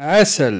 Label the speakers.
Speaker 1: عسل.